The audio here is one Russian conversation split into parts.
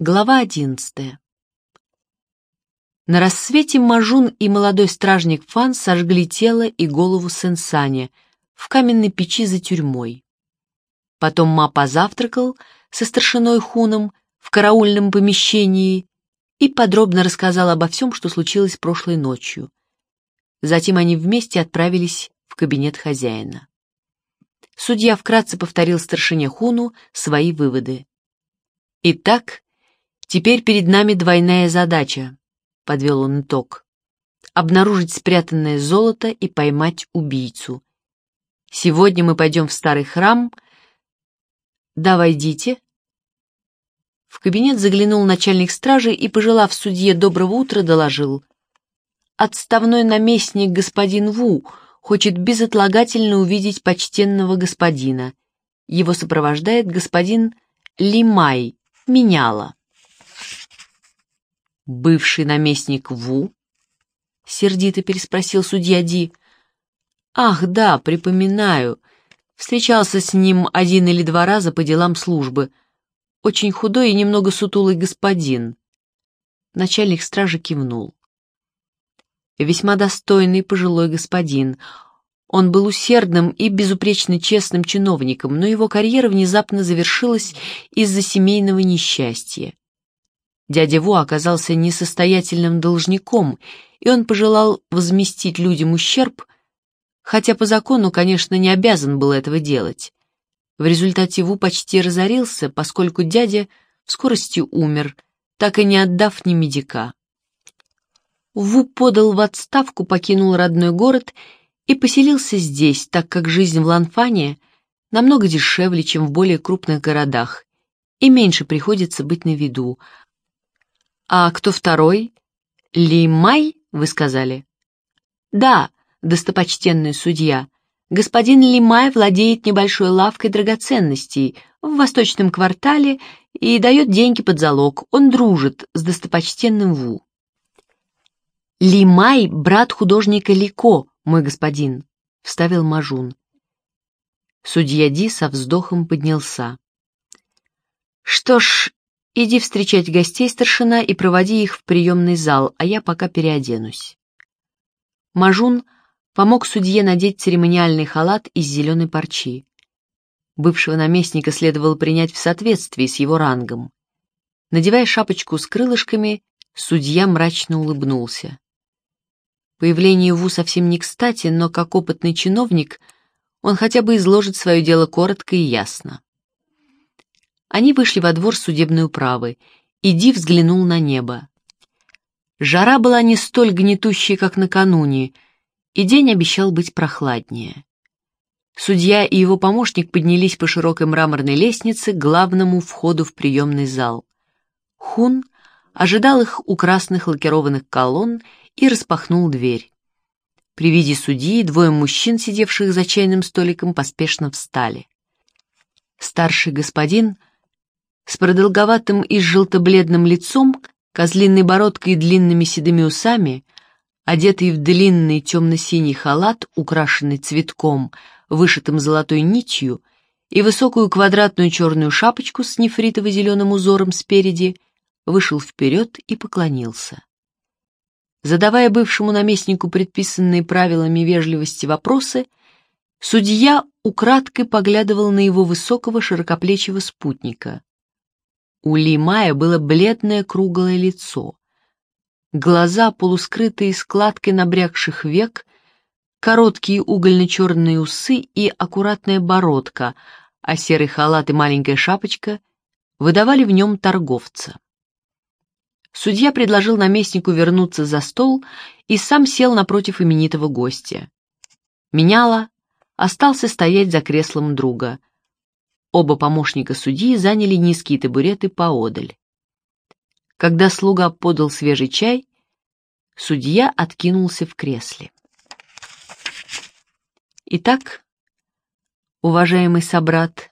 Глава одиннадцатая. На рассвете Мажун и молодой стражник Фан сожгли тело и голову Сенсане в каменной печи за тюрьмой. Потом Ма позавтракал со старшиной Хуном в караульном помещении и подробно рассказал обо всем, что случилось прошлой ночью. Затем они вместе отправились в кабинет хозяина. Судья вкратце повторил старшине Хуну свои выводы. Итак, Теперь перед нами двойная задача, — подвел он итог. Обнаружить спрятанное золото и поймать убийцу. Сегодня мы пойдем в старый храм. Да, войдите. В кабинет заглянул начальник стражи и, пожелав судье доброго утра, доложил. Отставной наместник господин Ву хочет безотлагательно увидеть почтенного господина. Его сопровождает господин Лимай, меняла. «Бывший наместник Ву?» — сердито переспросил судья Ди. «Ах, да, припоминаю. Встречался с ним один или два раза по делам службы. Очень худой и немного сутулый господин». Начальник стражи кивнул. Весьма достойный пожилой господин. Он был усердным и безупречно честным чиновником, но его карьера внезапно завершилась из-за семейного несчастья. Дядя Ву оказался несостоятельным должником, и он пожелал возместить людям ущерб, хотя по закону, конечно, не обязан был этого делать. В результате Ву почти разорился, поскольку дядя в скорости умер, так и не отдав ни медика. Ву подал в отставку, покинул родной город и поселился здесь, так как жизнь в Ланфане намного дешевле, чем в более крупных городах, и меньше приходится быть на виду, «А кто второй? Ли Май, вы сказали?» «Да, достопочтенный судья. Господин Ли Май владеет небольшой лавкой драгоценностей в восточном квартале и дает деньги под залог. Он дружит с достопочтенным Ву». «Ли Май — брат художника Лико, мой господин», — вставил Мажун. Судья Ди со вздохом поднялся. «Что ж, Иди встречать гостей, старшина, и проводи их в приемный зал, а я пока переоденусь. Мажун помог судье надеть церемониальный халат из зеленой парчи. Бывшего наместника следовало принять в соответствии с его рангом. Надевая шапочку с крылышками, судья мрачно улыбнулся. Появление Ву совсем не кстати, но как опытный чиновник он хотя бы изложит свое дело коротко и ясно. Они вышли во двор судебной управы, и Ди взглянул на небо. Жара была не столь гнетущей, как накануне, и день обещал быть прохладнее. Судья и его помощник поднялись по широкой мраморной лестнице к главному входу в приемный зал. Хун ожидал их у красных лакированных колонн и распахнул дверь. При виде судьи двое мужчин, сидевших за чайным столиком, поспешно встали. Старший господин — с продолговатым и желто-бледным лицом, козлиной бородкой и длинными седыми усами, одетый в длинный темно-синий халат, украшенный цветком, вышитым золотой нитью, и высокую квадратную черную шапочку с нефритово-зеленым узором спереди, вышел вперед и поклонился. Задавая бывшему наместнику предписанные правилами вежливости вопросы, судья украдкой поглядывал на его высокого широкоплечего спутника. У Ли Мая было бледное круглое лицо. Глаза, полускрытые складкой набрякших век, короткие угольно-черные усы и аккуратная бородка, а серый халат и маленькая шапочка выдавали в нем торговца. Судья предложил наместнику вернуться за стол и сам сел напротив именитого гостя. Меняла остался стоять за креслом друга — Оба помощника судьи заняли низкие табуреты поодаль. Когда слуга подал свежий чай, судья откинулся в кресле. «Итак, уважаемый собрат,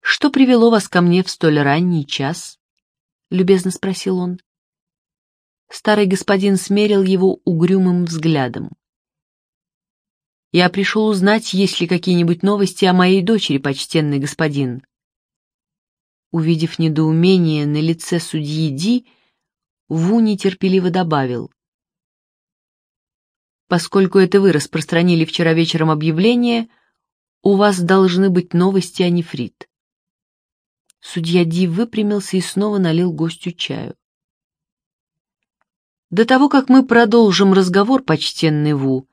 что привело вас ко мне в столь ранний час?» — любезно спросил он. Старый господин смерил его угрюмым взглядом. Я пришел узнать, есть ли какие-нибудь новости о моей дочери, почтенный господин. Увидев недоумение на лице судьи Ди, Ву нетерпеливо добавил. «Поскольку это вы распространили вчера вечером объявление, у вас должны быть новости о нефрит». Судья Ди выпрямился и снова налил гостю чаю. До того, как мы продолжим разговор, почтенный Ву,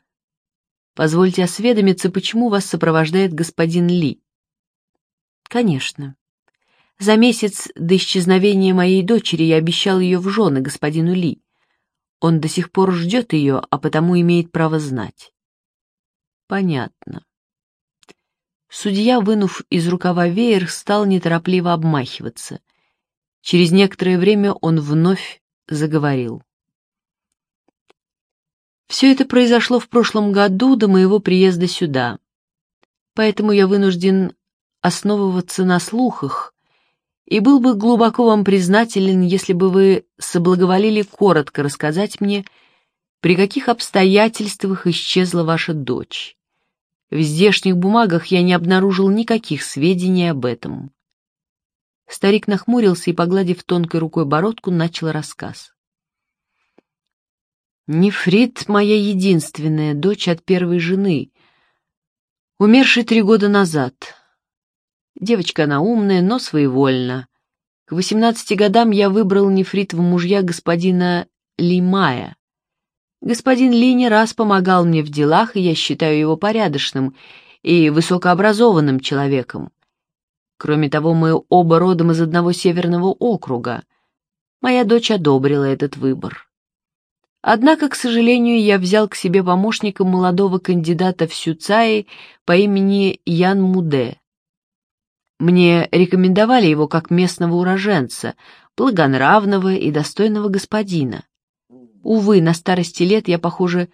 позвольте осведомиться, почему вас сопровождает господин Ли. Конечно. За месяц до исчезновения моей дочери я обещал ее в жены господину Ли. Он до сих пор ждет ее, а потому имеет право знать. Понятно. Судья, вынув из рукава веер, стал неторопливо обмахиваться. Через некоторое время он вновь заговорил. Все это произошло в прошлом году до моего приезда сюда. Поэтому я вынужден основываться на слухах и был бы глубоко вам признателен, если бы вы соблаговолили коротко рассказать мне, при каких обстоятельствах исчезла ваша дочь. В здешних бумагах я не обнаружил никаких сведений об этом. Старик нахмурился и, погладив тонкой рукой бородку, начал рассказ. Нефрит — моя единственная дочь от первой жены, умершей три года назад. Девочка она умная, но своевольна. К восемнадцати годам я выбрал Нефрит в мужья господина Лимая. Господин Ли не раз помогал мне в делах, и я считаю его порядочным и высокообразованным человеком. Кроме того, мы оба родом из одного северного округа. Моя дочь одобрила этот выбор. Однако, к сожалению, я взял к себе помощника молодого кандидата в Сюцаи по имени Ян Муде. Мне рекомендовали его как местного уроженца, благонравного и достойного господина. Увы, на старости лет я, похоже,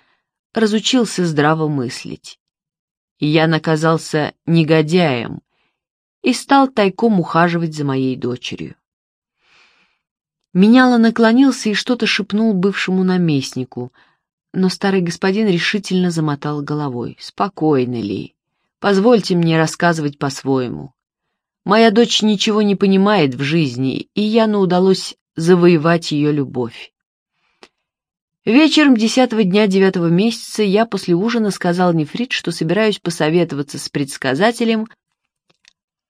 разучился здраво мыслить. Я оказался негодяем и стал тайком ухаживать за моей дочерью. Меняло наклонился и что-то шепнул бывшему наместнику, но старый господин решительно замотал головой. «Спокойно ли? Позвольте мне рассказывать по-своему. Моя дочь ничего не понимает в жизни, и Яну удалось завоевать ее любовь. Вечером десятого дня девятого месяца я после ужина сказал Нефрит, что собираюсь посоветоваться с предсказателем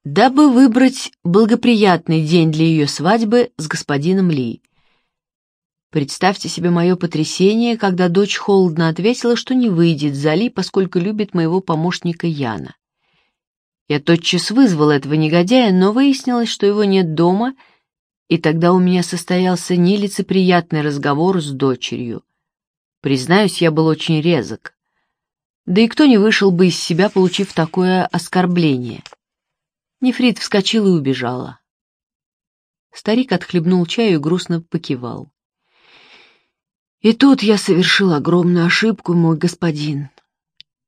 дабы выбрать благоприятный день для ее свадьбы с господином Ли. Представьте себе мое потрясение, когда дочь холодно ответила, что не выйдет за Ли, поскольку любит моего помощника Яна. Я тотчас вызвал этого негодяя, но выяснилось, что его нет дома, и тогда у меня состоялся нелицеприятный разговор с дочерью. Признаюсь, я был очень резок. Да и кто не вышел бы из себя, получив такое оскорбление. Нефрит вскочила и убежала. Старик отхлебнул чаю и грустно покивал. И тут я совершил огромную ошибку, мой господин.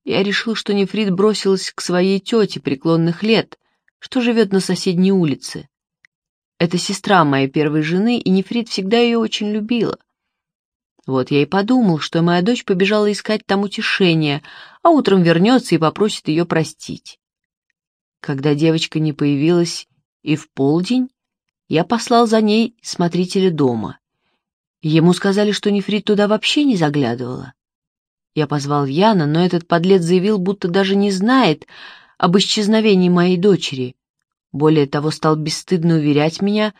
Я решил, что Нефрит бросилась к своей тете преклонных лет, что живет на соседней улице. Это сестра моей первой жены, и Нефрит всегда ее очень любила. Вот я и подумал, что моя дочь побежала искать там утешения, а утром вернется и попросит ее простить. Когда девочка не появилась и в полдень, я послал за ней смотрителя дома. Ему сказали, что Нефрит туда вообще не заглядывала. Я позвал Яна, но этот подлец заявил, будто даже не знает об исчезновении моей дочери. Более того, стал бесстыдно уверять меня,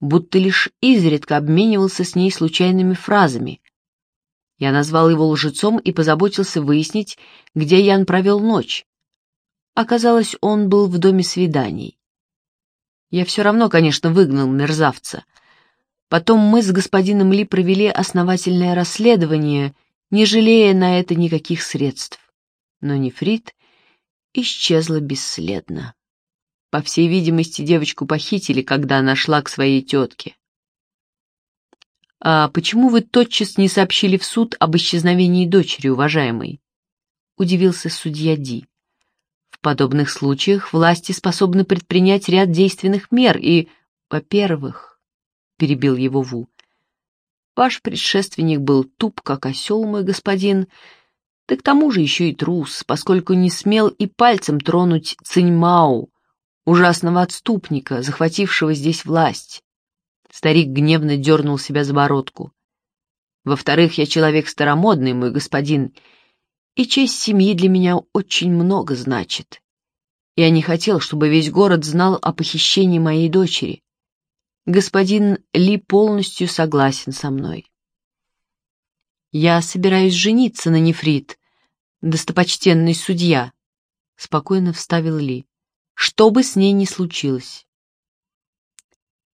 будто лишь изредка обменивался с ней случайными фразами. Я назвал его лжецом и позаботился выяснить, где Ян провел ночь. Оказалось, он был в доме свиданий. Я все равно, конечно, выгнал мерзавца. Потом мы с господином Ли провели основательное расследование, не жалея на это никаких средств. Но нефрит исчезла бесследно. По всей видимости, девочку похитили, когда она шла к своей тетке. «А почему вы тотчас не сообщили в суд об исчезновении дочери, уважаемый?» — удивился судья Ди. Подобных случаях власти способны предпринять ряд действенных мер и, во-первых, — перебил его Ву, — ваш предшественник был туп, как осел, мой господин, да к тому же еще и трус, поскольку не смел и пальцем тронуть Циньмау, ужасного отступника, захватившего здесь власть. Старик гневно дернул себя за бородку. Во-вторых, я человек старомодный, мой господин, и честь семьи для меня очень много значит. Я не хотел, чтобы весь город знал о похищении моей дочери. Господин Ли полностью согласен со мной. Я собираюсь жениться на Нефрит, достопочтенный судья, — спокойно вставил Ли, — что бы с ней ни случилось.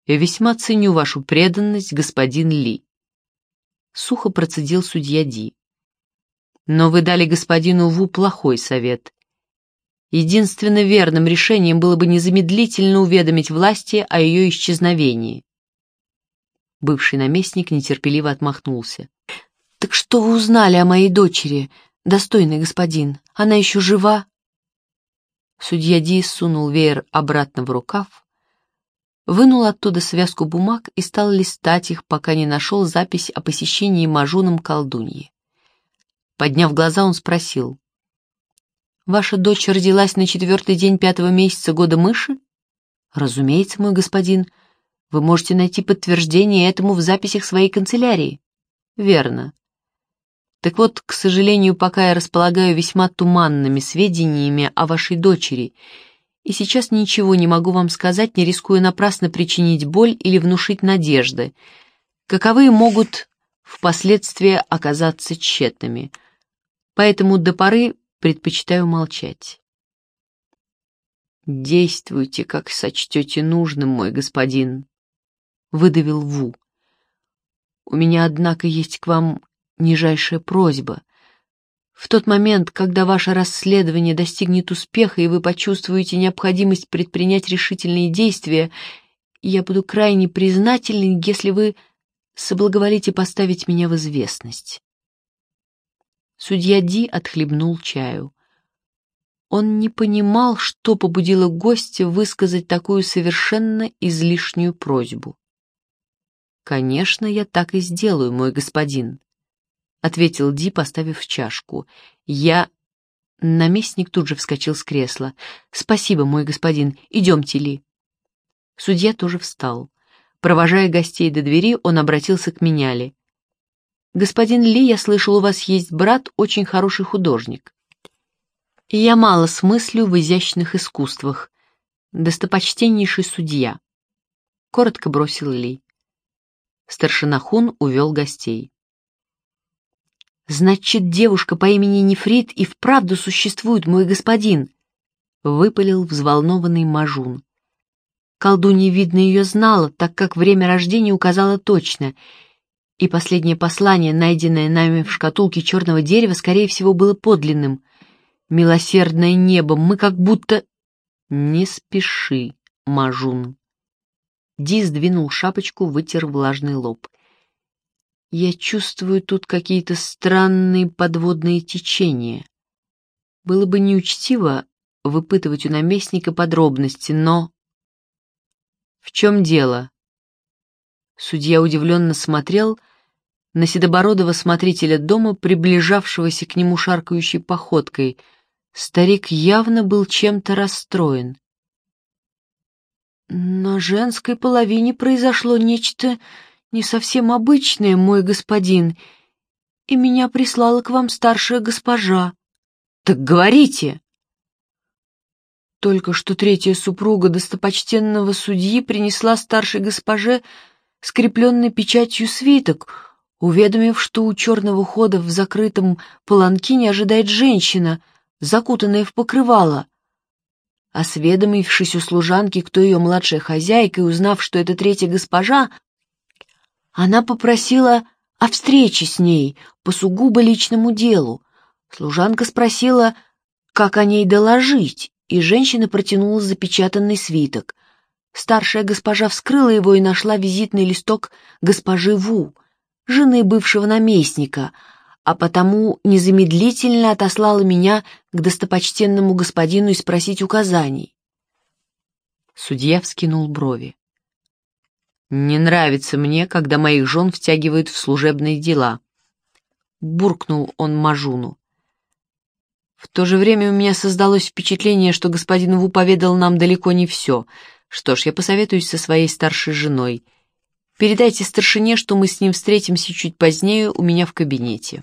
Я весьма ценю вашу преданность, господин Ли. Сухо процедил судья Ди. Но вы дали господину Ву плохой совет. Единственно верным решением было бы незамедлительно уведомить власти о ее исчезновении. Бывший наместник нетерпеливо отмахнулся. «Так что вы узнали о моей дочери, достойный господин? Она еще жива?» Судья Ди сунул веер обратно в рукав, вынул оттуда связку бумаг и стал листать их, пока не нашел запись о посещении Мажуном колдуньи. Подняв глаза, он спросил. «Ваша дочь родилась на четвертый день пятого месяца года мыши?» «Разумеется, мой господин. Вы можете найти подтверждение этому в записях своей канцелярии». «Верно. Так вот, к сожалению, пока я располагаю весьма туманными сведениями о вашей дочери, и сейчас ничего не могу вам сказать, не рискуя напрасно причинить боль или внушить надежды, каковые могут впоследствии оказаться тщетными. Поэтому до поры предпочитаю молчать. «Действуйте, как сочтете нужным, мой господин», — выдавил Ву. «У меня, однако, есть к вам нижайшая просьба. В тот момент, когда ваше расследование достигнет успеха и вы почувствуете необходимость предпринять решительные действия, я буду крайне признателен, если вы соблаговолите поставить меня в известность. Судья Ди отхлебнул чаю. Он не понимал, что побудило гостя высказать такую совершенно излишнюю просьбу. «Конечно, я так и сделаю, мой господин», — ответил Ди, поставив чашку. «Я...» Наместник тут же вскочил с кресла. «Спасибо, мой господин. Идемте, Ли». Судья тоже встал. Провожая гостей до двери, он обратился к Меняли. «Господин Ли, я слышал, у вас есть брат, очень хороший художник. Я мало смыслю в изящных искусствах. Достопочтеннейший судья». Коротко бросил Ли. Старшина Хун увел гостей. «Значит, девушка по имени Нефрит и вправду существует, мой господин!» — выпалил взволнованный Мажун. Колдунья, видно, ее знала, так как время рождения указала точно — и последнее послание, найденное нами в шкатулке черного дерева, скорее всего, было подлинным. Милосердное небо, мы как будто... Не спеши, Мажун. Ди сдвинул шапочку, вытер влажный лоб. Я чувствую тут какие-то странные подводные течения. Было бы неучтиво выпытывать у наместника подробности, но... В чем дело? Судья удивленно смотрел на седобородого смотрителя дома, приближавшегося к нему шаркающей походкой. Старик явно был чем-то расстроен. «На женской половине произошло нечто не совсем обычное, мой господин, и меня прислала к вам старшая госпожа». «Так говорите!» Только что третья супруга достопочтенного судьи принесла старшей госпоже скрепленный печатью свиток — уведомив, что у черного хода в закрытом паланкине ожидает женщина, закутанная в покрывало. Осведомившись у служанки, кто ее младшая хозяйка, и узнав, что это третья госпожа, она попросила о встрече с ней по сугубо личному делу. Служанка спросила, как о ней доложить, и женщина протянула запечатанный свиток. Старшая госпожа вскрыла его и нашла визитный листок госпожи Ву жены бывшего наместника, а потому незамедлительно отослала меня к достопочтенному господину и спросить указаний. Судья вскинул брови. «Не нравится мне, когда моих жен втягивают в служебные дела», — буркнул он Мажуну. В то же время у меня создалось впечатление, что господин Ву поведал нам далеко не все. Что ж, я посоветуюсь со своей старшей женой. Передайте старшине, что мы с ним встретимся чуть позднее у меня в кабинете.